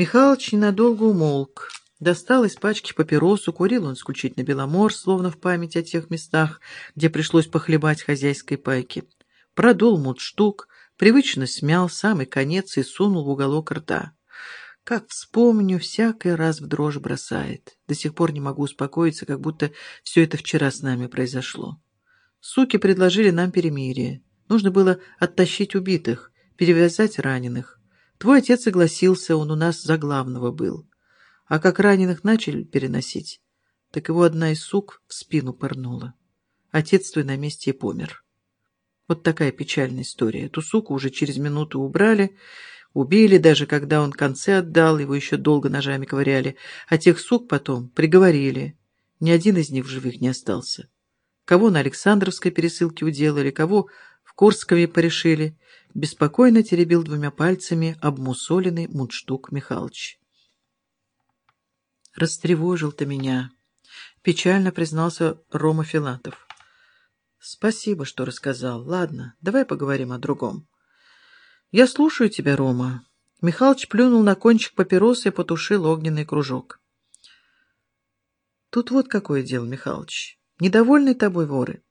Михалыч ненадолго умолк. Достал из пачки папиросу, курил он исключительно беломор, словно в память о тех местах, где пришлось похлебать хозяйской пайки. Продул мундштук, привычно смял самый конец и сунул в уголок рта. Как вспомню, всякий раз в дрожь бросает. До сих пор не могу успокоиться, как будто все это вчера с нами произошло. Суки предложили нам перемирие. Нужно было оттащить убитых, перевязать раненых. Твой отец согласился, он у нас за главного был. А как раненых начали переносить, так его одна из сук в спину пырнула. Отец твой на месте и помер. Вот такая печальная история. Эту суку уже через минуту убрали, убили, даже когда он концы отдал, его еще долго ножами ковыряли, а тех сук потом приговорили. Ни один из них в живых не остался. Кого на Александровской пересылке уделали, кого в Курскове порешили, беспокойно теребил двумя пальцами обмусоленный мундштук Михалыч. «Растревожил ты меня», — печально признался Рома Филатов. «Спасибо, что рассказал. Ладно, давай поговорим о другом». «Я слушаю тебя, Рома». Михалыч плюнул на кончик папиросы и потушил огненный кружок. «Тут вот какое дело, Михалыч. Недовольны тобой воры.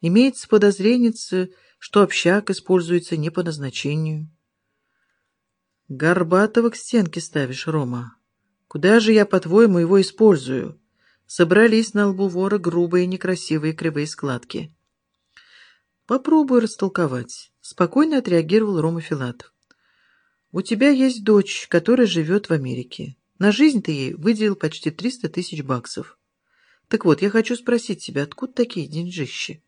Имеется подозрение, что общак используется не по назначению». «Горбатого к стенке ставишь, Рома. Куда же я, по-твоему, его использую? Собрались на лбу вора грубые, некрасивые кривые складки. Попробуй растолковать. Спокойно отреагировал Рома Филатов. У тебя есть дочь, которая живет в Америке. На жизнь ты ей выделил почти 300 тысяч баксов. Так вот, я хочу спросить тебя, откуда такие деньжищи?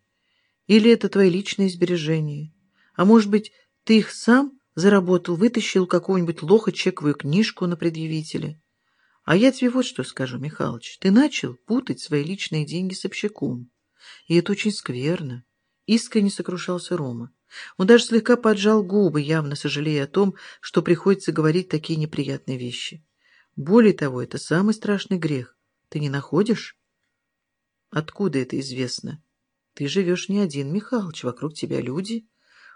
Или это твои личные сбережения? А может быть, ты их сам заработал, вытащил какого-нибудь лоха чековую книжку на предъявителя? А я тебе вот что скажу, Михалыч. Ты начал путать свои личные деньги с общаком. И это очень скверно. Искренне сокрушался Рома. Он даже слегка поджал губы, явно сожалея о том, что приходится говорить такие неприятные вещи. Более того, это самый страшный грех. Ты не находишь? Откуда это известно? Ты живешь не один, Михалыч, вокруг тебя люди.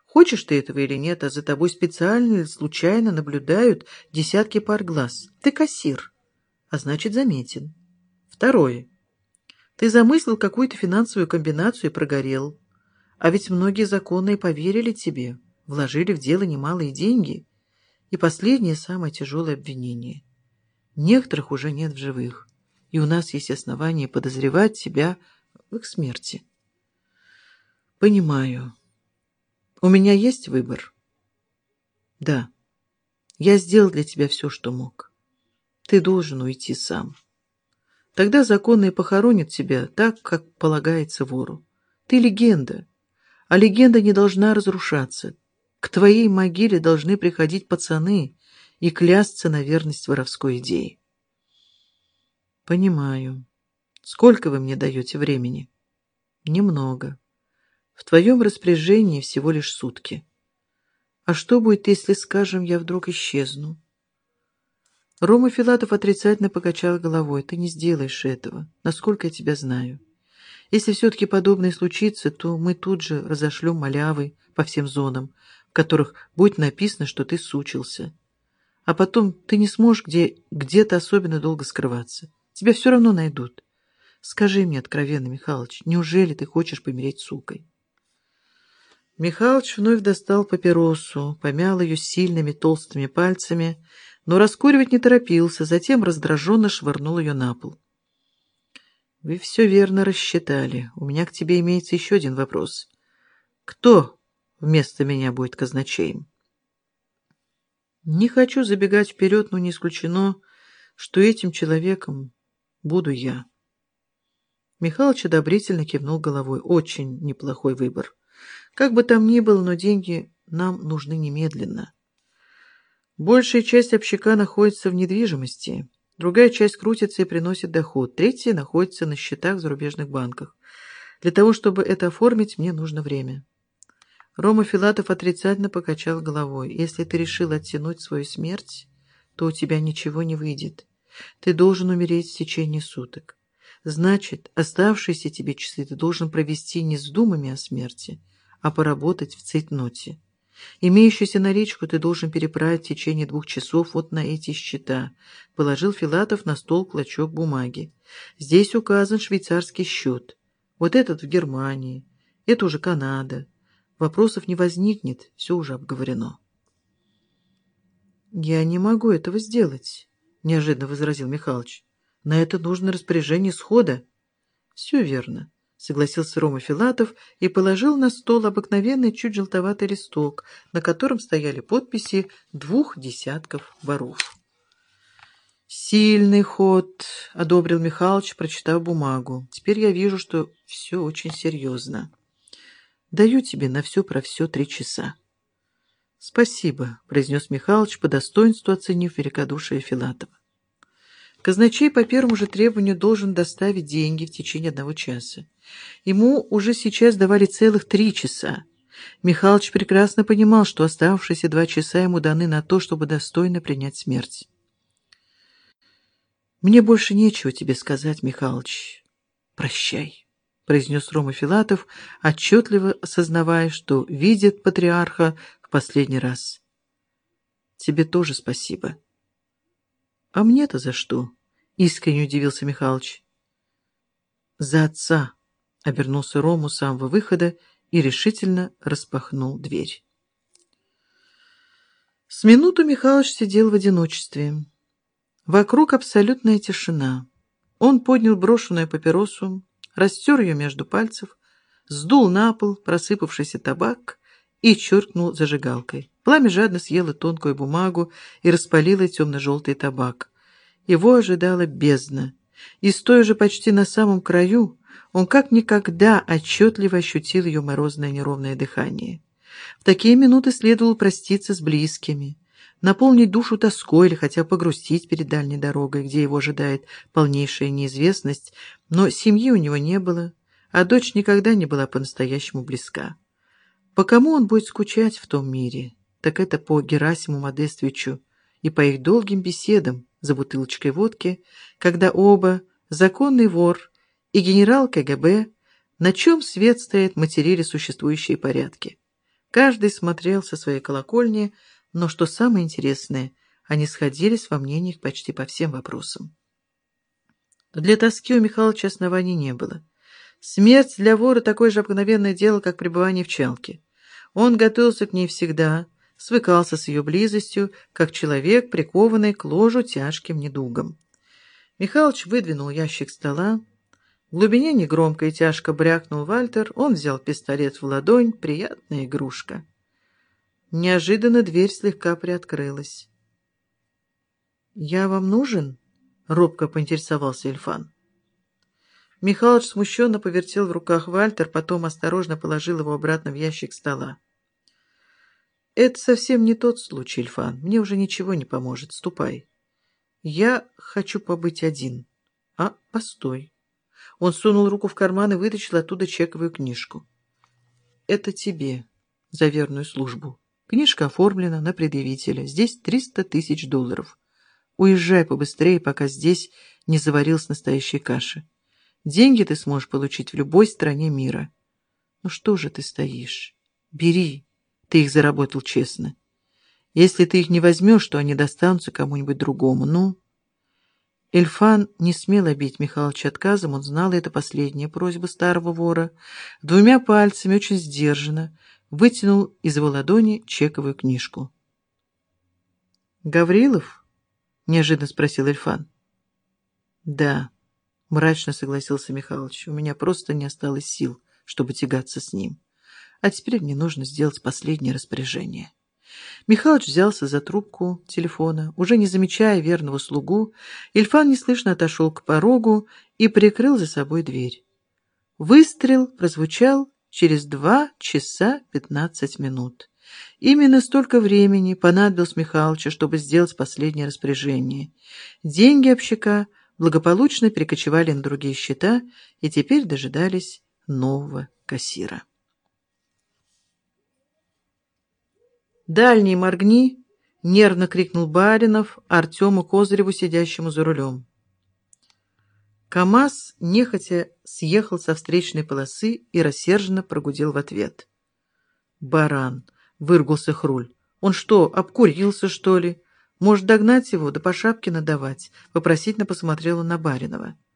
Хочешь ты этого или нет, а за тобой специально или случайно наблюдают десятки пар глаз. Ты кассир а значит заметен. Второе. Ты замыслил какую-то финансовую комбинацию и прогорел. А ведь многие законные поверили тебе, вложили в дело немалые деньги. И последнее, самое тяжелое обвинение. Некоторых уже нет в живых, и у нас есть основания подозревать тебя в их смерти. Понимаю. У меня есть выбор? Да. Я сделал для тебя все, что мог. Ты должен уйти сам. Тогда законные похоронят тебя так, как полагается вору. Ты легенда, а легенда не должна разрушаться. К твоей могиле должны приходить пацаны и клясться на верность воровской идее. Понимаю. Сколько вы мне даете времени? Немного. В твоем распоряжении всего лишь сутки. А что будет, если, скажем, я вдруг исчезну? Рома Филатов отрицательно покачал головой. «Ты не сделаешь этого, насколько я тебя знаю. Если все-таки подобное случится, то мы тут же разошлем малявы по всем зонам, в которых будет написано, что ты сучился. А потом ты не сможешь где, где-то особенно долго скрываться. Тебя все равно найдут. Скажи мне откровенно, Михалыч, неужели ты хочешь помереть сукой?» Михалыч вновь достал папиросу, помял ее сильными толстыми пальцами, но раскуривать не торопился, затем раздраженно швырнул ее на пол. «Вы все верно рассчитали. У меня к тебе имеется еще один вопрос. Кто вместо меня будет казначеем?» «Не хочу забегать вперед, но не исключено, что этим человеком буду я». Михалыч одобрительно кивнул головой. «Очень неплохой выбор. Как бы там ни было, но деньги нам нужны немедленно». Большая часть общака находится в недвижимости, другая часть крутится и приносит доход, третья находится на счетах в зарубежных банках. Для того, чтобы это оформить, мне нужно время. Рома Филатов отрицательно покачал головой. Если ты решил оттянуть свою смерть, то у тебя ничего не выйдет. Ты должен умереть в течение суток. Значит, оставшиеся тебе часы ты должен провести не с думами о смерти, а поработать в цейтноте. Имеющуюся наличку ты должен переправить в течение двух часов вот на эти счета. Положил Филатов на стол клочок бумаги. Здесь указан швейцарский счет. Вот этот в Германии. Это уже Канада. Вопросов не возникнет, все уже обговорено. «Я не могу этого сделать», — неожиданно возразил Михалыч. «На это нужно распоряжение схода». «Все верно», — согласился Рома Филатов и положил на стол обыкновенный чуть желтоватый листок, на котором стояли подписи двух десятков воров. «Сильный ход», — одобрил Михалыч, прочитав бумагу. «Теперь я вижу, что все очень серьезно. Даю тебе на все про все три часа». «Спасибо», — произнес Михалыч, по достоинству оценив великодушие Филатова. Казначей по первому же требованию должен доставить деньги в течение одного часа. Ему уже сейчас давали целых три часа. Михалыч прекрасно понимал, что оставшиеся два часа ему даны на то, чтобы достойно принять смерть. «Мне больше нечего тебе сказать, Михалыч. Прощай», — произнес Рома Филатов, отчетливо осознавая, что видит патриарха в последний раз. «Тебе тоже спасибо». «А мне-то за что?» — искренне удивился Михалыч. «За отца», — обернулся Рому с самого выхода и решительно распахнул дверь. С минуту Михалыч сидел в одиночестве. Вокруг абсолютная тишина. Он поднял брошенную папиросу, растер ее между пальцев, сдул на пол просыпавшийся табак и чиркнул зажигалкой. Пламя жадно съело тонкую бумагу и распалило темно-желтый табак. Его ожидала бездна, и, стоя же почти на самом краю, он как никогда отчетливо ощутил ее морозное неровное дыхание. В такие минуты следовало проститься с близкими, наполнить душу тоской или хотя погрустить перед дальней дорогой, где его ожидает полнейшая неизвестность, но семьи у него не было, а дочь никогда не была по-настоящему близка. По кому он будет скучать в том мире? так это по Герасиму Модествичу и по их долгим беседам за бутылочкой водки, когда оба, законный вор и генерал КГБ, на чем свет стоит, материли существующие порядки. Каждый смотрел со своей колокольни, но, что самое интересное, они сходились во мнениях почти по всем вопросам. Для тоски у Михалыча оснований не было. Смерть для вора такое же обыкновенное дело, как пребывание в челке. Он готовился к ней всегда, свыкался с ее близостью, как человек, прикованный к ложу тяжким недугом. Михалыч выдвинул ящик стола. В глубине негромко и тяжко брякнул Вальтер. Он взял пистолет в ладонь. Приятная игрушка. Неожиданно дверь слегка приоткрылась. «Я вам нужен?» — робко поинтересовался Эльфан. Михалыч смущенно повертел в руках Вальтер, потом осторожно положил его обратно в ящик стола. «Это совсем не тот случай, Ильфан. Мне уже ничего не поможет. Ступай. Я хочу побыть один. А, постой». Он сунул руку в карман и вытащил оттуда чековую книжку. «Это тебе за верную службу. Книжка оформлена на предъявителя. Здесь триста тысяч долларов. Уезжай побыстрее, пока здесь не заварилась настоящая каша. Деньги ты сможешь получить в любой стране мира. Ну что же ты стоишь? Бери». Ты их заработал честно. Если ты их не возьмешь, то они достанутся кому-нибудь другому. Ну...» Эльфан не смел обидеть Михалыча отказом, он знал, это последняя просьба старого вора. Двумя пальцами, очень сдержанно, вытянул из его ладони чековую книжку. «Гаврилов?» — неожиданно спросил Эльфан. «Да», — мрачно согласился Михалыч, — «у меня просто не осталось сил, чтобы тягаться с ним». А теперь мне нужно сделать последнее распоряжение. Михалыч взялся за трубку телефона. Уже не замечая верного слугу, Ильфан неслышно отошел к порогу и прикрыл за собой дверь. Выстрел прозвучал через два часа пятнадцать минут. Именно столько времени понадобилось Михалычу, чтобы сделать последнее распоряжение. Деньги общака благополучно перекочевали на другие счета и теперь дожидались нового кассира. «Дальний моргни!» — нервно крикнул Баринов Артему Козыреву, сидящему за рулем. КамАЗ нехотя съехал со встречной полосы и рассерженно прогудел в ответ. «Баран! — выргулся Хруль. «Он что, обкурился, что ли? Может, догнать его, да по шапке надавать?» — вопросительно посмотрела на Баринова.